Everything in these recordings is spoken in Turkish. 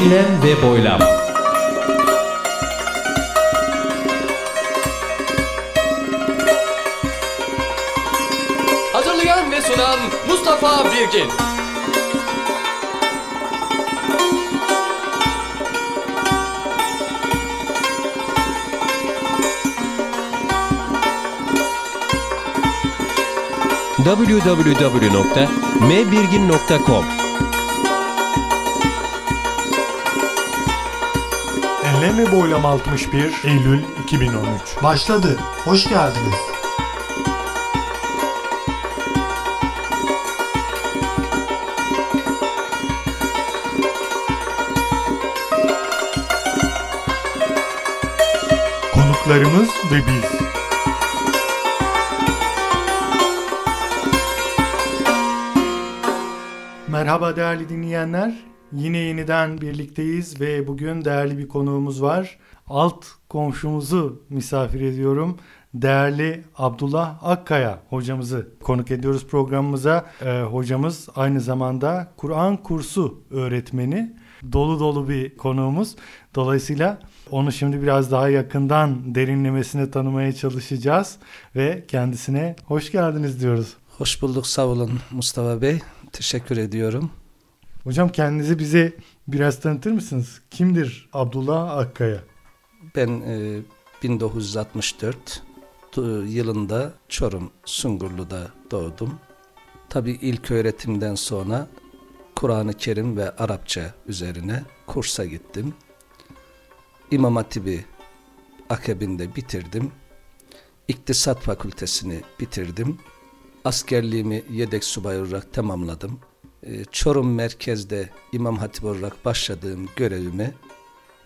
Enlem ve boylam. Hazırlayan ve sunan Mustafa Birgin. www.mbirgin.com Enlem ve Boylam 61 Eylül 2013 Başladı. Hoş geldiniz. Konuklarımız ve biz. Merhaba değerli dinleyenler. Yine yeniden birlikteyiz ve bugün değerli bir konuğumuz var. Alt komşumuzu misafir ediyorum. Değerli Abdullah Akkaya hocamızı konuk ediyoruz programımıza. Ee, hocamız aynı zamanda Kur'an kursu öğretmeni. Dolu dolu bir konuğumuz. Dolayısıyla onu şimdi biraz daha yakından derinlemesine tanımaya çalışacağız ve kendisine hoş geldiniz diyoruz. Hoş bulduk sağ olun Mustafa Bey. Teşekkür ediyorum. Hocam kendinizi bize biraz tanıtır mısınız? Kimdir Abdullah Akkaya? Ben e, 1964 tu- yılında Çorum Sungurlu'da doğdum. Tabii ilk öğretimden sonra Kur'an-ı Kerim ve Arapça üzerine kursa gittim. İmam Hatip'i akabinde bitirdim. İktisat Fakültesini bitirdim. Askerliğimi yedek subay olarak tamamladım. Ee, Çorum merkezde İmam Hatip olarak başladığım görevimi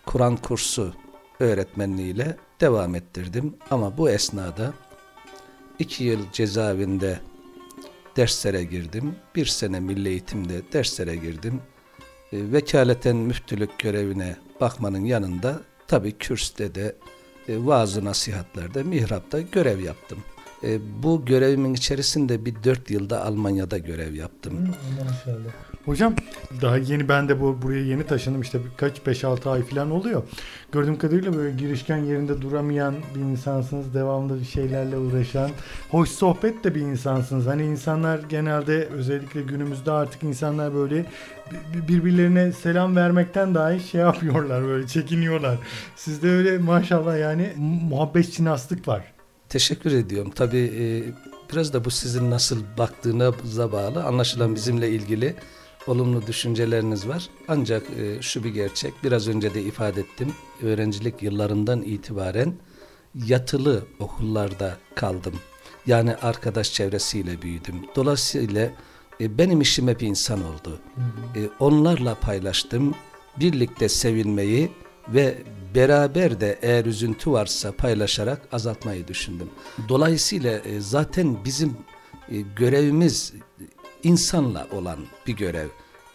Kur'an kursu öğretmenliğiyle devam ettirdim. Ama bu esnada iki yıl cezaevinde derslere girdim. Bir sene milli eğitimde derslere girdim. E, vekaleten müftülük görevine bakmanın yanında tabii kürste de e, vaaz nasihatlerde, mihrapta görev yaptım. E, bu görevimin içerisinde bir dört yılda Almanya'da görev yaptım. Hocam daha yeni ben de bu buraya yeni taşındım işte birkaç 5-6 ay falan oluyor. Gördüğüm kadarıyla böyle girişken yerinde duramayan bir insansınız. Devamlı bir şeylerle uğraşan, hoş sohbet de bir insansınız. Hani insanlar genelde özellikle günümüzde artık insanlar böyle bir- birbirlerine selam vermekten dahi şey yapıyorlar böyle çekiniyorlar. Sizde öyle maşallah yani muhabbet cinaslık var. Teşekkür ediyorum. Tabii e, biraz da bu sizin nasıl baktığınıza bağlı. Anlaşılan bizimle ilgili olumlu düşünceleriniz var. Ancak e, şu bir gerçek, biraz önce de ifade ettim. Öğrencilik yıllarından itibaren yatılı okullarda kaldım. Yani arkadaş çevresiyle büyüdüm. Dolayısıyla e, benim işim hep insan oldu. E, onlarla paylaştım. Birlikte sevinmeyi ve beraber de eğer üzüntü varsa paylaşarak azaltmayı düşündüm. Dolayısıyla e, zaten bizim e, görevimiz insanla olan bir görev.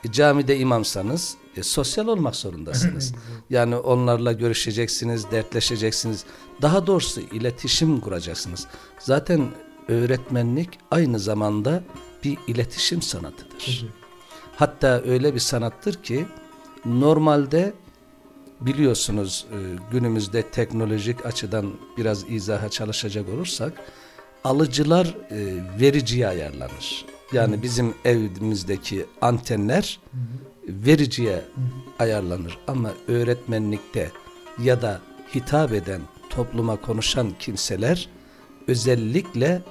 E, camide imamsanız e, sosyal olmak zorundasınız. yani onlarla görüşeceksiniz, dertleşeceksiniz. Daha doğrusu iletişim kuracaksınız. Zaten öğretmenlik aynı zamanda bir iletişim sanatıdır. Hatta öyle bir sanattır ki normalde biliyorsunuz e, günümüzde teknolojik açıdan biraz izaha çalışacak olursak alıcılar e, vericiye ayarlanır. Yani bizim evimizdeki antenler vericiye ayarlanır ama öğretmenlikte ya da hitap eden topluma konuşan kimseler özellikle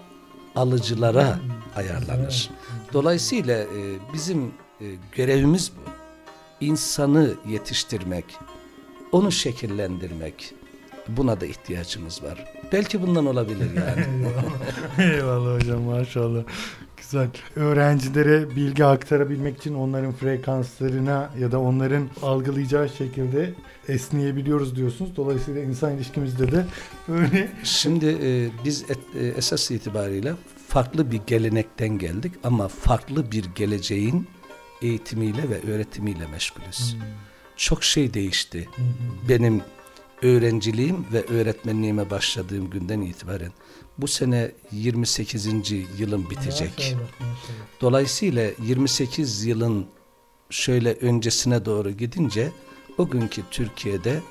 alıcılara ayarlanır. Dolayısıyla e, bizim görevimiz bu. İnsanı yetiştirmek, onu şekillendirmek. Buna da ihtiyacımız var. Belki bundan olabilir yani. Eyvallah. Eyvallah hocam maşallah. Güzel. Öğrencilere bilgi aktarabilmek için onların frekanslarına ya da onların algılayacağı şekilde esneyebiliyoruz diyorsunuz. Dolayısıyla insan ilişkimizde de böyle Şimdi e, biz et- e, esas itibariyle farklı bir gelenekten geldik ama farklı bir geleceğin eğitimiyle ve öğretimiyle meşgulüz. Çok şey değişti. Benim öğrenciliğim ve öğretmenliğime başladığım günden itibaren bu sene 28. yılım bitecek. Dolayısıyla 28 yılın şöyle öncesine doğru gidince o günkü Türkiye'de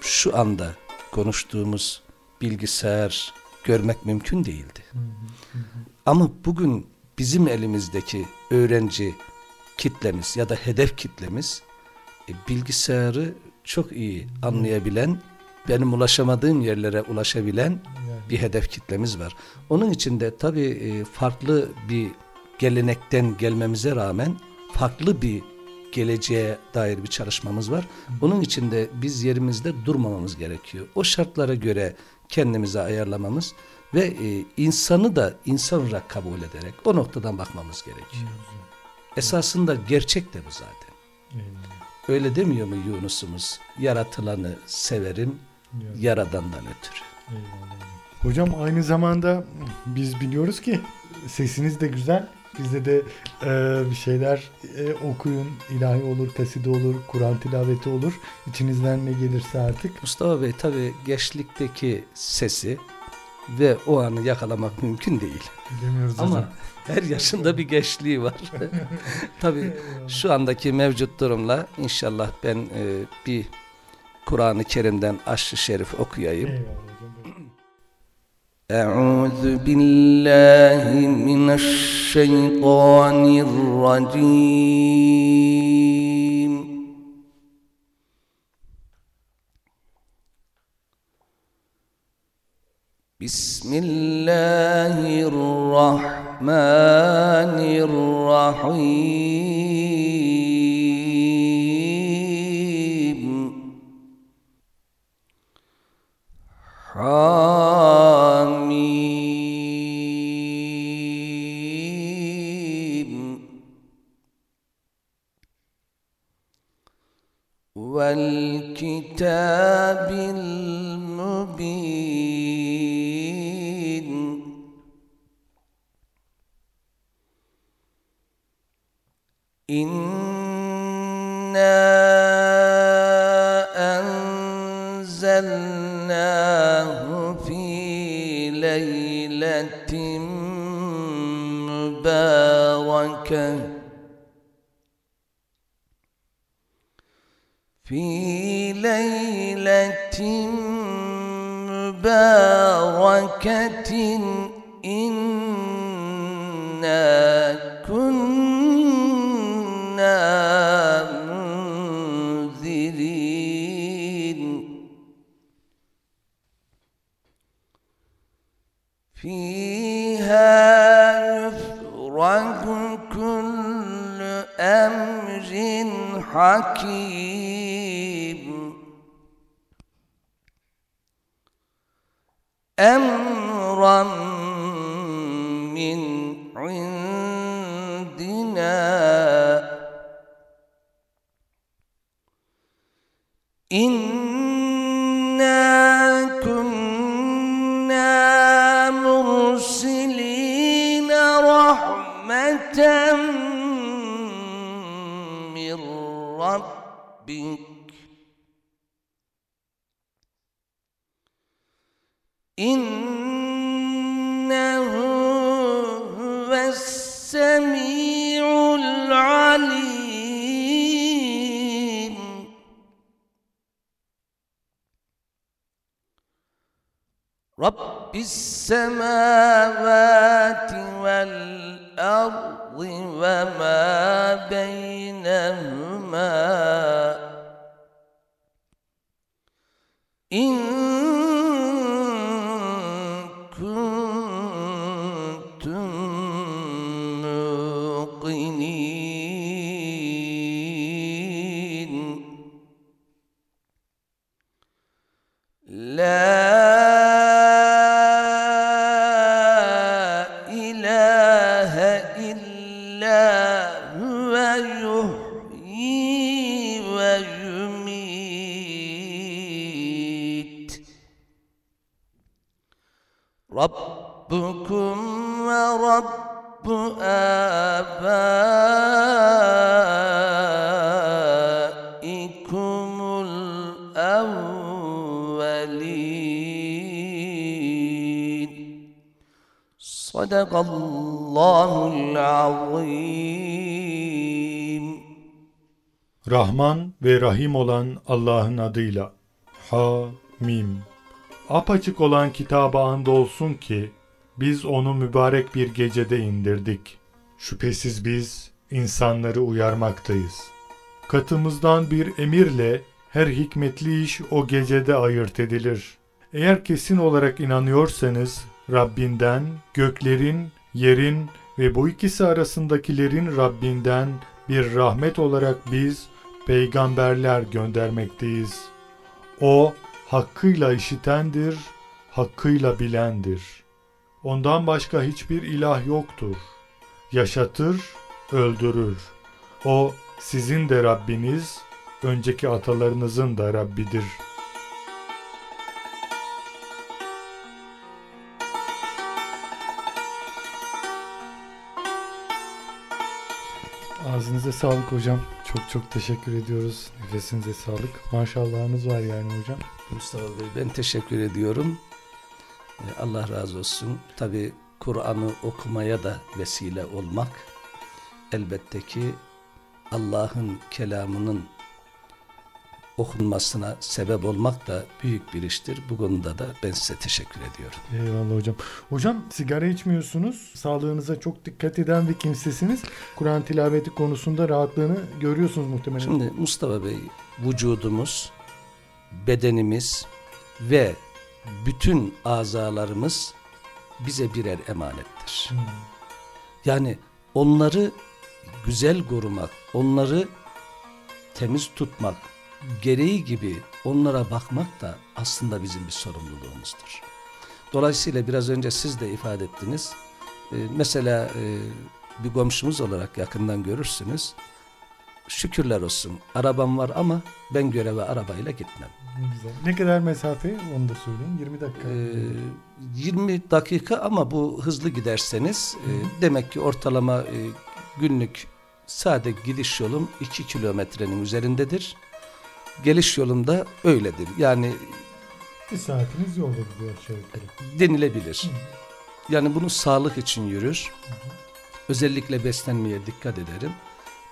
şu anda konuştuğumuz bilgisayar görmek mümkün değildi. Ama bugün bizim elimizdeki öğrenci kitlemiz ya da hedef kitlemiz bilgisayarı çok iyi anlayabilen, benim ulaşamadığım yerlere ulaşabilen bir hedef kitlemiz var. Onun için de tabii e, farklı bir gelenekten gelmemize rağmen farklı bir geleceğe dair bir çalışmamız var. Onun için de biz yerimizde durmamamız gerekiyor. O şartlara göre kendimizi ayarlamamız ve e, insanı da insan olarak kabul ederek o noktadan bakmamız gerekiyor. Esasında gerçek de bu zaten. Öyle demiyor mu Yunus'umuz? Yaratılanı severim yaradandan ötürü. Hocam aynı zamanda biz biliyoruz ki sesiniz de güzel. Bizde de e, bir şeyler e, okuyun. ilahi olur, kaside olur, Kur'an tilaveti olur. İçinizden ne gelirse artık. Mustafa Bey tabi gençlikteki sesi ve o anı yakalamak mümkün değil. Bilemiyoruz Ama hocam her yaşında bir gençliği var. tabi şu andaki mevcut durumla inşallah ben e, bir Kur'an-ı Kerim'den aşırı şerif okuyayım. Eyvallah hocam. buyurun. أعوذ بالله من الشيطان الرجيم بسم الله الرحمن الرحيم. حميم والكتاب إنا أنزلناه في ليلة مباركة في ليلة مباركة حكيم. أم السماوات والأرض وما بينهما. إن Rahim Rahman ve Rahim olan Allah'ın adıyla. Ha mim. Apaçık olan kitaba andolsun ki biz onu mübarek bir gecede indirdik. Şüphesiz biz insanları uyarmaktayız. Katımızdan bir emirle her hikmetli iş o gecede ayırt edilir. Eğer kesin olarak inanıyorsanız Rabbinden göklerin, yerin ve bu ikisi arasındakilerin Rabbinden bir rahmet olarak biz peygamberler göndermekteyiz. O hakkıyla işitendir, hakkıyla bilendir. Ondan başka hiçbir ilah yoktur. Yaşatır, öldürür. O sizin de Rabbiniz, önceki atalarınızın da Rabbidir. Ağzınıza sağlık hocam. Çok çok teşekkür ediyoruz. Nefesinize sağlık. Maşallahınız var yani hocam. Mustafa Bey ben teşekkür ediyorum. Ee, Allah razı olsun. Tabi Kur'an'ı okumaya da vesile olmak elbette ki Allah'ın kelamının okunmasına sebep olmak da büyük bir iştir. Bu konuda da ben size teşekkür ediyorum. Eyvallah hocam. Hocam sigara içmiyorsunuz. Sağlığınıza çok dikkat eden bir kimsesiniz. Kur'an tilaveti konusunda rahatlığını görüyorsunuz muhtemelen. Şimdi Mustafa Bey vücudumuz, bedenimiz ve bütün azalarımız bize birer emanettir. Hmm. Yani onları güzel korumak, onları temiz tutmak, gereği gibi onlara bakmak da aslında bizim bir sorumluluğumuzdur. Dolayısıyla biraz önce siz de ifade ettiniz. Ee, mesela e, bir komşumuz olarak yakından görürsünüz. Şükürler olsun arabam var ama ben göreve arabayla gitmem. Ne güzel. Ne kadar mesafe onu da söyleyin. 20 dakika. Ee, 20 dakika ama bu hızlı giderseniz e, demek ki ortalama e, günlük sade gidiş yolum 2 kilometrenin üzerindedir. Geliş yolum da öyledir. Yani bir saatiniz yolda gidiyor aşağı yukarı. denilebilir. Yani bunu sağlık için yürür. Özellikle beslenmeye dikkat ederim.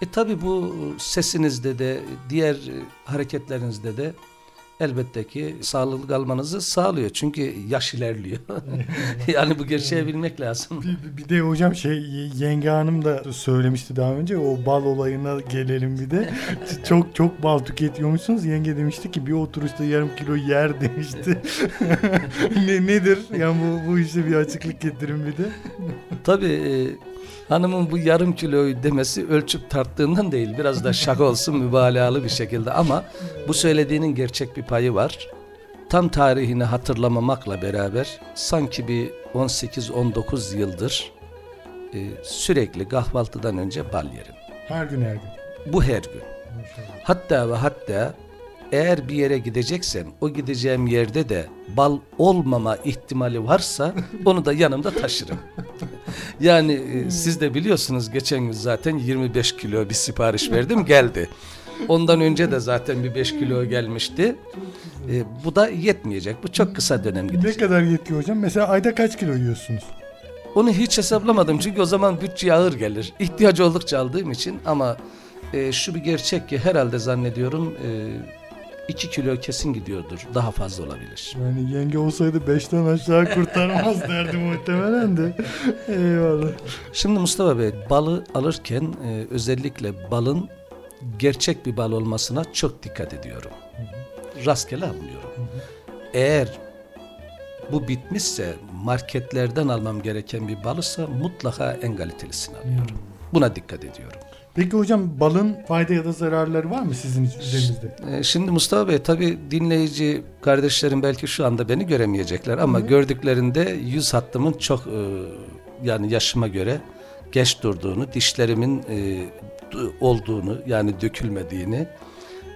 E tabi bu sesinizde de diğer hareketlerinizde de elbette ki sağlıklı kalmanızı sağlıyor. Çünkü yaş ilerliyor. yani bu gerçeği bilmek lazım. Bir, bir de hocam şey yenge hanım da söylemişti daha önce o bal olayına gelelim bir de. çok çok bal tüketiyormuşsunuz. Yenge demişti ki bir oturuşta yarım kilo yer demişti. ne, nedir? Yani bu, bu işte bir açıklık getirin bir de. Tabii e, hanımın bu yarım kiloyu demesi ölçüp tarttığından değil. Biraz da şaka olsun mübalağalı bir şekilde ama bu söylediğinin gerçek bir payı var. Tam tarihini hatırlamamakla beraber sanki bir 18-19 yıldır e, sürekli kahvaltıdan önce bal yerim. Her gün her gün. Bu her gün. Hatta ve hatta eğer bir yere gideceksem o gideceğim yerde de bal olmama ihtimali varsa onu da yanımda taşırım. yani e, siz de biliyorsunuz geçen gün zaten 25 kilo bir sipariş verdim geldi. Ondan önce de zaten bir 5 kilo gelmişti. E, bu da yetmeyecek. Bu çok kısa dönem Ne gidecek. kadar yetiyor hocam? Mesela ayda kaç kilo yiyorsunuz? Onu hiç hesaplamadım çünkü o zaman bütçe ağır gelir. İhtiyaç oldukça aldığım için ama e, şu bir gerçek ki herhalde zannediyorum 2 kilo kesin gidiyordur. Daha fazla olabilir. Yani yenge olsaydı 5'ten aşağı kurtarmaz derdi muhtemelen de. Eyvallah. Şimdi Mustafa Bey balı alırken e, özellikle balın gerçek bir bal olmasına çok dikkat ediyorum. Rastgele almıyorum. Eğer bu bitmişse marketlerden almam gereken bir balısa mutlaka en kalitelisini alıyorum. Buna dikkat ediyorum. Peki hocam balın fayda ya da zararları var mı sizin üzerinizde? Ee, Şimdi Mustafa Bey tabi dinleyici kardeşlerim belki şu anda beni göremeyecekler ama gördüklerinde yüz hattımın çok e, yani yaşıma göre geç durduğunu, dişlerimin e, olduğunu yani dökülmediğini,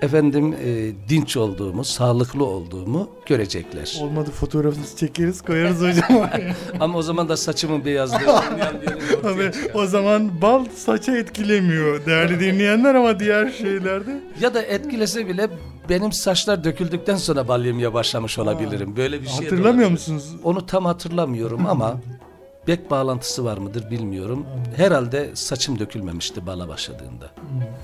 efendim e, dinç olduğumu, sağlıklı olduğumu görecekler. Olmadı fotoğrafınızı çekeriz koyarız hocam. Ama o zaman da saçımın beyazlığı olmayan çıkar. o zaman bal saça etkilemiyor değerli dinleyenler ama diğer şeylerde. Ya da etkilese bile benim saçlar döküldükten sonra bal yemeye başlamış olabilirim. Böyle bir şey Hatırlamıyor musunuz? Onu tam hatırlamıyorum ama bek bağlantısı var mıdır bilmiyorum. Herhalde saçım dökülmemişti bala başladığında.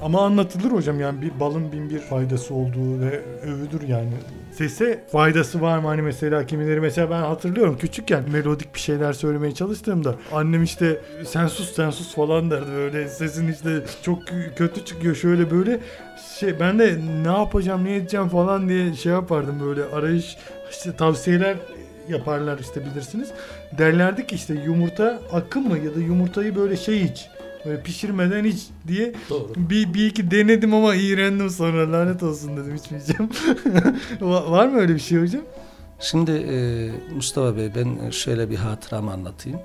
Ama anlatılır hocam yani bir balın bin bir faydası olduğu ve övülür yani. Sese faydası var mı hani mesela kimileri mesela ben hatırlıyorum küçükken melodik bir şeyler söylemeye çalıştığımda annem işte sen sus sen sus falan derdi böyle sesin işte çok kötü çıkıyor şöyle böyle şey ben de ne yapacağım ne edeceğim falan diye şey yapardım böyle arayış işte tavsiyeler yaparlar işte bilirsiniz. Derlerdi ki işte yumurta akın mı ya da yumurtayı böyle şey iç Böyle pişirmeden iç diye Doğru. bir, bir iki denedim ama iğrendim sonra lanet olsun dedim içmeyeceğim. Va- Var mı öyle bir şey hocam? Şimdi e, Mustafa Bey ben şöyle bir hatıramı anlatayım.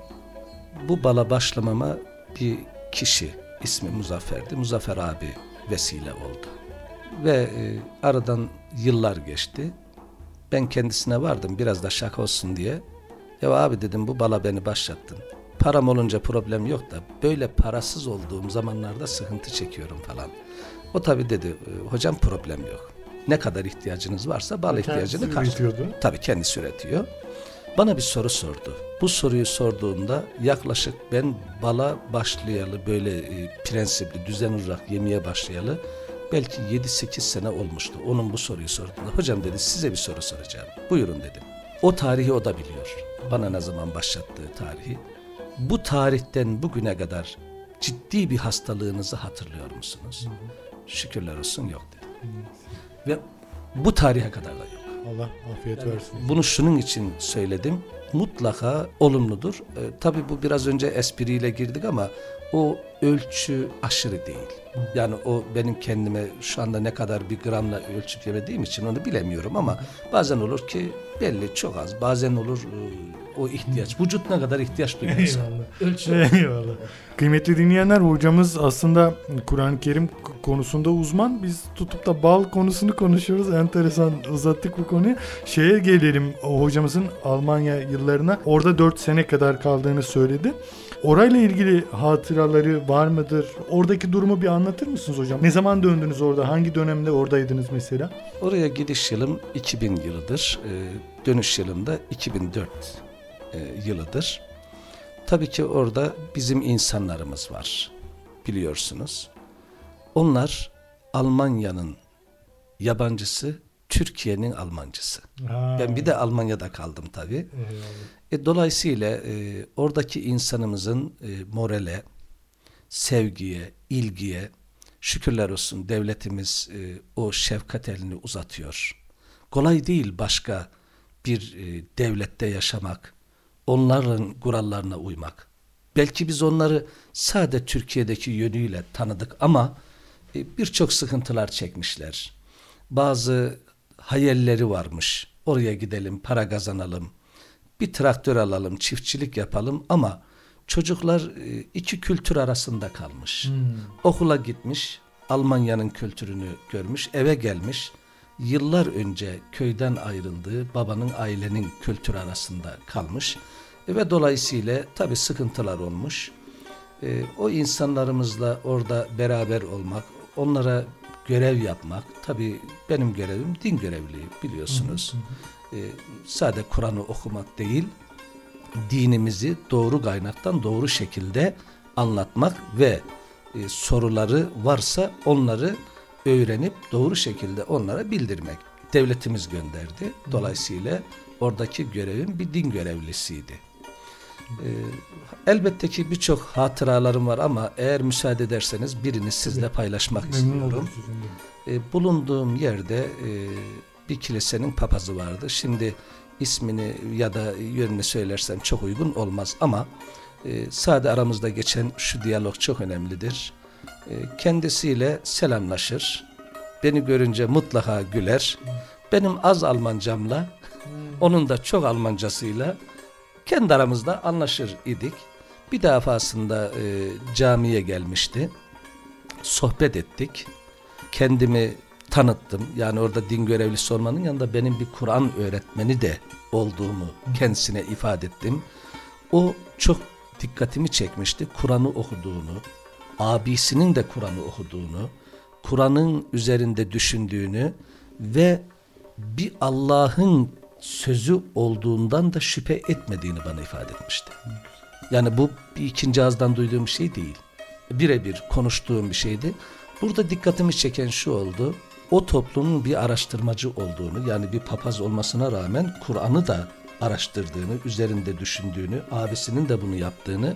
Bu bala başlamama bir kişi ismi Muzaffer'di. Muzaffer abi vesile oldu. Ve e, aradan yıllar geçti. Ben kendisine vardım biraz da şaka olsun diye. Ya abi dedim bu bala beni başlattın. Param olunca problem yok da böyle parasız olduğum zamanlarda sıkıntı çekiyorum falan. O tabi dedi "E, hocam problem yok. Ne kadar ihtiyacınız varsa bal ihtiyacını üretiyordu. Tabii kendisi üretiyor. Bana bir soru sordu. Bu soruyu sorduğunda yaklaşık ben bala başlayalı böyle e, prensipli düzen olarak yemeye başlayalı belki 7-8 sene olmuştu. Onun bu soruyu sorduğunda hocam dedi size bir soru soracağım. Buyurun dedim. O tarihi o da biliyor. Bana ne zaman başlattığı tarihi. Bu tarihten bugüne kadar ciddi bir hastalığınızı hatırlıyor musunuz? Şükürler olsun yok dedi. Ve bu tarihe kadar da yok. Allah afiyet versin. Bunu şunun için söyledim. Mutlaka olumludur. Ee, tabii bu biraz önce espriyle girdik ama o ölçü aşırı değil. Yani o benim kendime şu anda ne kadar bir gramla ölçüp yemediğim için onu bilemiyorum ama bazen olur ki belli çok az. Bazen olur e, o ihtiyaç. Vücut ne kadar ihtiyaç duyuyorsa. Eyvallah. Ölçü. Eyvallah. Kıymetli dinleyenler hocamız aslında Kur'an-ı Kerim konusunda uzman. Biz tutup da bal konusunu konuşuyoruz. Enteresan uzattık bu konuyu. Şeye gelelim o hocamızın Almanya yıllarına. Orada 4 sene kadar kaldığını söyledi. Orayla ilgili hatıraları var mıdır? Oradaki durumu bir anlatır mısınız hocam? Ne zaman döndünüz orada? Hangi dönemde oradaydınız mesela? Oraya gidiş yılım 2000 yılıdır. Ee, dönüş yılım da 2004 e, yılıdır. Tabii ki orada bizim insanlarımız var. Biliyorsunuz. Onlar Almanya'nın yabancısı, Türkiye'nin Almancısı. Ben bir de Almanya'da kaldım tabii. E, dolayısıyla e, oradaki insanımızın e, morale, sevgiye, ilgiye şükürler olsun devletimiz e, o şefkat elini uzatıyor. Kolay değil başka bir e, devlette yaşamak, onların kurallarına uymak. Belki biz onları sade Türkiye'deki yönüyle tanıdık ama e, birçok sıkıntılar çekmişler. Bazı hayalleri varmış. Oraya gidelim, para kazanalım, bir traktör alalım, çiftçilik yapalım ama çocuklar e, iki kültür arasında kalmış. Okula gitmiş, Almanya'nın kültürünü görmüş, eve gelmiş. Yıllar önce köyden ayrıldığı babanın ailenin kültürü arasında kalmış. E, ve dolayısıyla tabi sıkıntılar olmuş. E, o insanlarımızla orada beraber olmak, onlara görev yapmak, tabi benim görevim din görevliliği biliyorsunuz. E, sade Kur'an'ı okumak değil, dinimizi doğru kaynaktan doğru şekilde anlatmak ve e, soruları varsa onları öğrenip doğru şekilde onlara bildirmek. Devletimiz gönderdi. Dolayısıyla oradaki görevim bir din görevlisiydi. E, elbette ki birçok hatıralarım var ama eğer müsaade ederseniz birini sizle paylaşmak Memnun istiyorum. oldum sizinle. E, bulunduğum yerde e, bir kilisenin papazı vardı. Şimdi ismini ya da yönünü söylersem çok uygun olmaz ama e, sade aramızda geçen şu diyalog çok önemlidir. E, kendisiyle selamlaşır. Beni görünce mutlaka güler. Benim az Almancamla, onun da çok Almancasıyla kendi aramızda anlaşır idik. Bir defasında e, camiye gelmişti. Sohbet ettik kendimi tanıttım. Yani orada din görevlisi olmanın yanında benim bir Kur'an öğretmeni de olduğumu kendisine ifade ettim. O çok dikkatimi çekmişti. Kur'an'ı okuduğunu, abisinin de Kur'an'ı okuduğunu, Kur'an'ın üzerinde düşündüğünü ve bir Allah'ın sözü olduğundan da şüphe etmediğini bana ifade etmişti. Yani bu bir ikinci ağızdan duyduğum bir şey değil. Birebir konuştuğum bir şeydi. Burada dikkatimi çeken şu oldu. O toplumun bir araştırmacı olduğunu yani bir papaz olmasına rağmen Kur'an'ı da araştırdığını, üzerinde düşündüğünü, abisinin de bunu yaptığını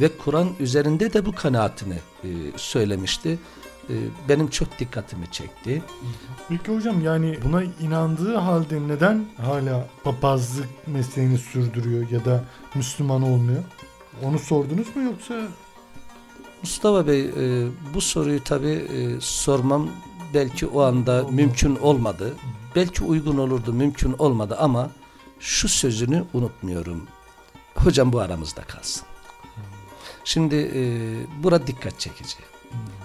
ve Kur'an üzerinde de bu kanaatini e, söylemişti. E, benim çok dikkatimi çekti. Peki hocam yani buna inandığı halde neden hala papazlık mesleğini sürdürüyor ya da Müslüman olmuyor? Onu sordunuz mu yoksa Mustafa Bey e, bu soruyu tabi e, sormam belki o anda mümkün olmadı. Belki uygun olurdu mümkün olmadı ama şu sözünü unutmuyorum. Hocam bu aramızda kalsın. Şimdi e, bura dikkat çekici.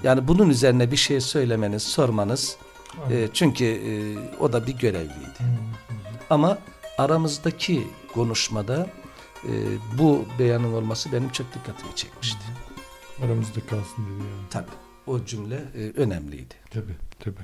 Yani bunun üzerine bir şey söylemeniz, sormanız e, çünkü e, o da bir görevliydi. Ama aramızdaki konuşmada e, bu beyanın olması benim çok dikkatimi çekmişti. aramızda kalsın dedi yani. Tabii o cümle e, önemliydi. Tabii tabii.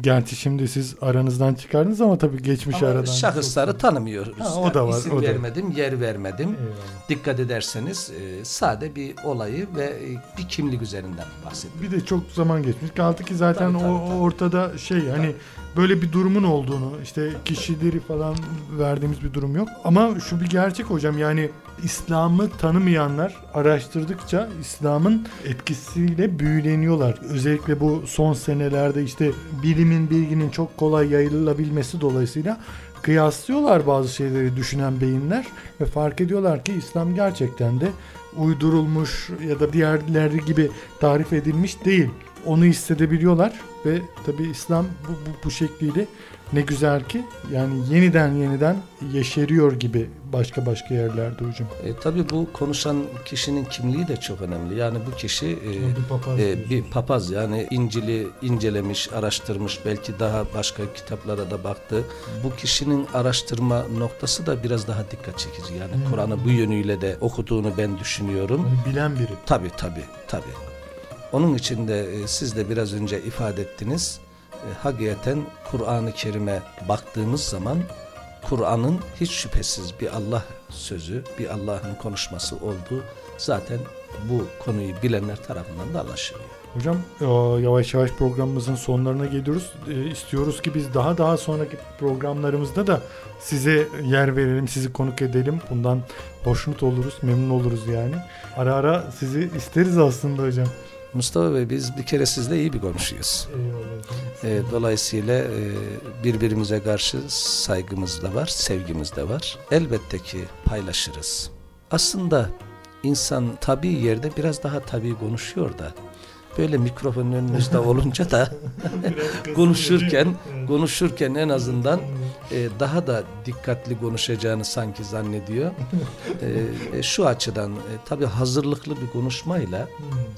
Gerçi şimdi siz aranızdan çıkardınız ama tabii geçmiş Ama aradan. şahısları çok- tanımıyoruz. Ha, o da var, İsim o da vermedim, yer vermedim. Eyvallah. Dikkat ederseniz e, sade bir olayı ve e, bir kimlik üzerinden bahsettim. Bir de çok zaman geçmiş. Kaldı ki zaten Tabii, tabii, o tabii. ortada şey hani böyle bir durumun olduğunu işte kişileri falan verdiğimiz bir durum yok. Ama şu bir gerçek hocam yani İslam'ı tanımayanlar araştırdıkça İslam'ın etkisiyle büyüleniyorlar. Özellikle bu son senelerde işte bilimin bilginin çok kolay yayılabilmesi dolayısıyla kıyaslıyorlar bazı şeyleri düşünen beyinler ve fark ediyorlar ki İslam gerçekten de uydurulmuş ya da diğerleri gibi tarif edilmiş değil. Onu hissedebiliyorlar ve tabi İslam bu, bu, bu şekliyle ne güzel ki yani yeniden yeniden yeşeriyor gibi başka başka yerlerde hocam. E, tabii bu konuşan kişinin kimliği de çok önemli. Yani bu kişi e, Bir papaz e, bir papaz yani İncil'i incelemiş, araştırmış, belki daha başka kitaplara da baktı. Bu kişinin araştırma noktası da biraz daha dikkat çekici. Yani. Kur'an'ı bu yönüyle de okuduğunu ben düşünüyorum. Yani bilen biri. Tabi tabi tabi. Onun için de e, siz de biraz önce ifade ettiniz. E, hakikaten Kur'an-ı Kerim'e baktığımız zaman Kur'an'ın hiç şüphesiz bir Allah sözü, bir Allah'ın konuşması olduğu zaten bu konuyu bilenler tarafından da anlaşılıyor. Hocam e, yavaş yavaş programımızın sonlarına geliyoruz. E, İstiyoruz ki biz daha daha sonraki programlarımızda da size yer verelim, sizi konuk edelim. Bundan hoşnut oluruz, memnun oluruz yani. Ara ara sizi isteriz aslında hocam. Mustafa Bey biz bir kere sizle iyi bir. Eyvallah. E, dolayısıyla e, birbirimize karşı saygımız da var, sevgimiz de var. Elbette ki paylaşırız. Aslında insan tabii yerde biraz daha tabii konuşuyor da böyle mikrofonun önünüzde olunca da konuşurken konuşurken en azından e, daha da dikkatli konuşacağını sanki zannediyor. E, e, şu açıdan e, tabii hazırlıklı bir konuşmayla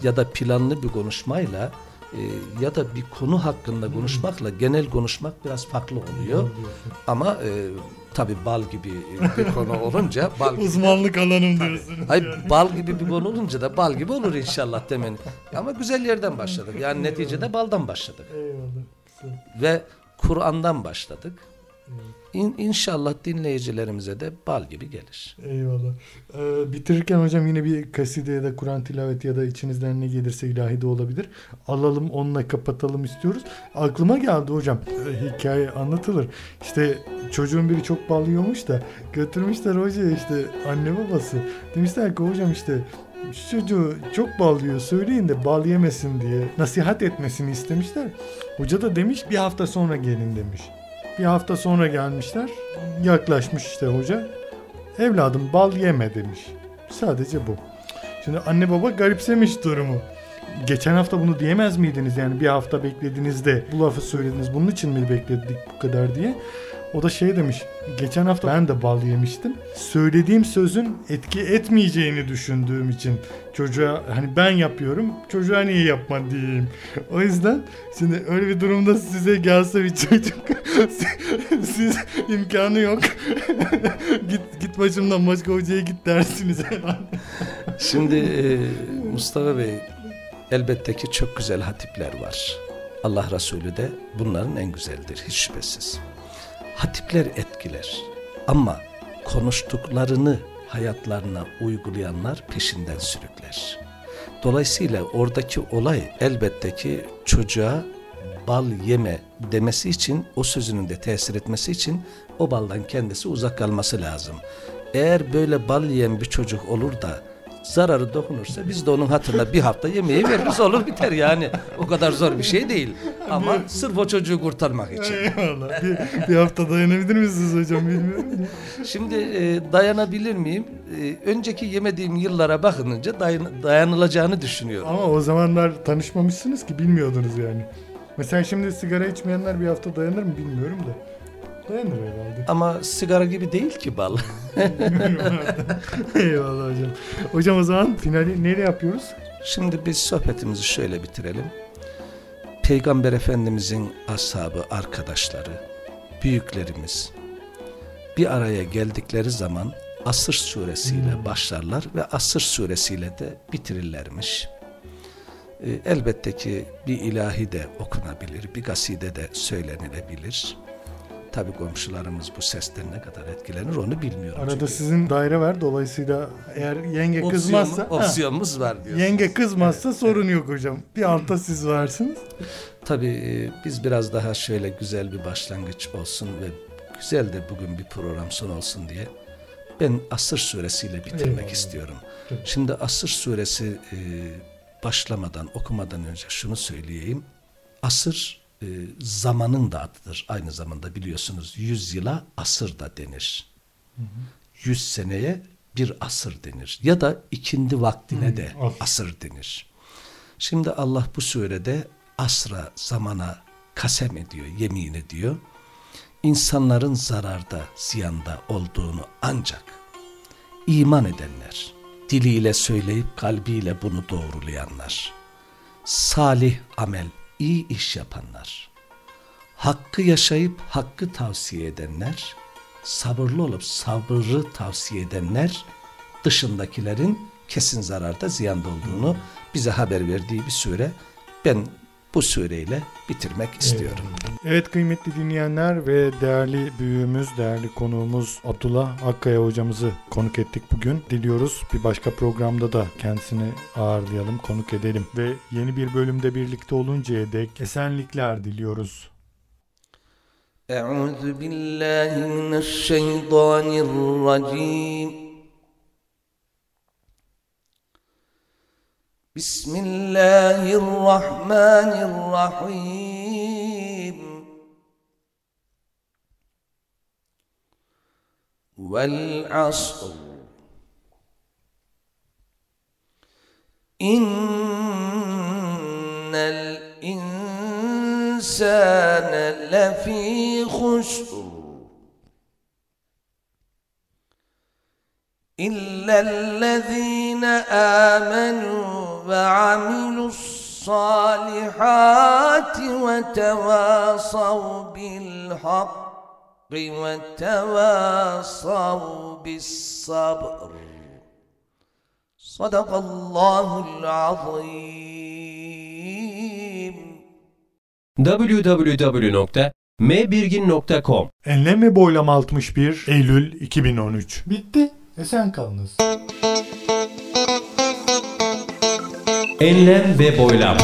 ya da planlı bir konuşmayla e, ya da bir konu hakkında konuşmakla genel konuşmak biraz farklı oluyor. Ama e, tabii bal gibi bir konu olunca bal gibi Uzmanlık alanım diyorsunuz. Ay bal gibi bir konu olunca da bal gibi olur inşallah temenni. Ama güzel yerden başladık. Yani neticede baldan başladık. Eyvallah. Güzel. Ve Kur'an'dan başladık. İn, inşallah dinleyicilerimize de bal gibi gelir. Eyvallah. Ee, bitirirken hocam yine bir kaside ya da Kur'an tilaveti ya da içinizden ne gelirse ilahi de olabilir. Alalım onunla kapatalım istiyoruz. Aklıma geldi hocam. Ee, hikaye anlatılır. İşte çocuğun biri çok bal yiyormuş da götürmüşler hocaya işte anne babası. Demişler ki hocam işte çocuğu çok bal yiyor söyleyin de bal yemesin diye nasihat etmesini istemişler. Hoca da demiş bir hafta sonra gelin demiş. Bir hafta sonra gelmişler. Yaklaşmış işte hoca. Evladım bal yeme demiş. Sadece bu. Şimdi anne baba garipsemiş durumu. Geçen hafta bunu diyemez miydiniz yani bir hafta beklediniz de bu lafı söylediniz bunun için mi bekledik bu kadar diye. O da şey demiş geçen hafta ben de bal yemiştim. Söylediğim sözün etki etmeyeceğini düşündüğüm için çocuğa hani ben yapıyorum çocuğa niye yapma diyeyim. O yüzden şimdi öyle bir durumda size gelse bir çocuk siz imkanı yok. git git başımdan başka hocaya git dersiniz herhalde. Şimdi e, Mustafa Bey elbette ki çok güzel hatipler var. Allah Resulü de bunların en güzeldir hiç şüphesiz. Hatipler etkiler ama konuştuklarını hayatlarına uygulayanlar peşinden sürükler. Dolayısıyla oradaki olay elbette ki çocuğa bal yeme demesi için o sözünün de tesir etmesi için o baldan kendisi uzak kalması lazım. Eğer böyle bal yiyen bir çocuk olur da zararı dokunursa biz de onun hatırına bir hafta yemeği veririz olur biter yani. O kadar zor bir şey değil. Ama sırf o çocuğu kurtarmak için. Eyvallah. Bir, bir hafta dayanabilir misiniz hocam bilmiyorum. Şimdi e, dayanabilir miyim? E, önceki yemediğim yıllara bakınca dayan- dayanılacağını düşünüyorum. Ama o zamanlar tanışmamışsınız ki bilmiyordunuz yani. Mesela şimdi sigara içmeyenler bir hafta dayanır mı bilmiyorum da. Dayanır herhalde. Ama sigara gibi değil ki bal. Eyvallah hocam. Hocam o zaman finali nereye yapıyoruz? Şimdi biz sohbetimizi şöyle bitirelim. Peygamber Efendimizin ashabı, arkadaşları, büyüklerimiz bir araya geldikleri zaman Asır suresiyle başlarlar ve Asır suresiyle de bitirirlermiş. Ee, elbette ki bir ilahi de okunabilir, bir gaside de söylenilebilir. Tabi komşularımız bu sesten ne kadar etkilenir onu bilmiyorum. Arada çünkü. sizin daire var dolayısıyla eğer yenge Opsiyon- kızmazsa Ha, opsiyonumuz var diyorsunuz. yenge kızmazsa sorun yok hocam. Bir altta siz varsınız. Tabii e, biz biraz daha şöyle güzel bir başlangıç olsun ve güzel de bugün bir program son olsun diye ben Asır suresiyle bitirmek Eyvallah. istiyorum. Tabii. Şimdi Asır suresi e, başlamadan okumadan önce şunu söyleyeyim. Asır e, zamanın da adıdır. Aynı zamanda biliyorsunuz yüz yıla asır da denir. Yüz seneye bir asır denir. Ya da ikindi vaktine Hı, de asır. asır denir. Şimdi Allah bu surede asra, zamana kasem ediyor, yemin ediyor. İnsanların zararda, ziyanda olduğunu ancak iman edenler, diliyle söyleyip kalbiyle bunu doğrulayanlar, salih amel, iyi iş yapanlar, hakkı yaşayıp hakkı tavsiye edenler, sabırlı olup sabrı tavsiye edenler dışındakilerin kesin zararda ziyanda olduğunu bize haber verdiği bir sure. Ben bu sureyle bitirmek istiyorum. Evet. evet kıymetli dinleyenler ve değerli büyüğümüz, değerli konuğumuz Abdullah Akkaya hocamızı konuk ettik bugün. Diliyoruz bir başka programda da kendisini ağırlayalım, konuk edelim ve yeni bir bölümde birlikte oluncaya dek esenlikler diliyoruz. Euzu billahi mineşşeytanirracim. بسم الله الرحمن الرحيم. والعصر. إن الإنسان لفي خسر. إلا الذين آمنوا وعملوا الصالحات وتواصوا بالحق وتواصوا بالصبر صدق الله العظيم www.mbirgin.com Enlem ve Boylam 61 Eylül 2013 Bitti. Esen kalınız. Enlem ve boylam.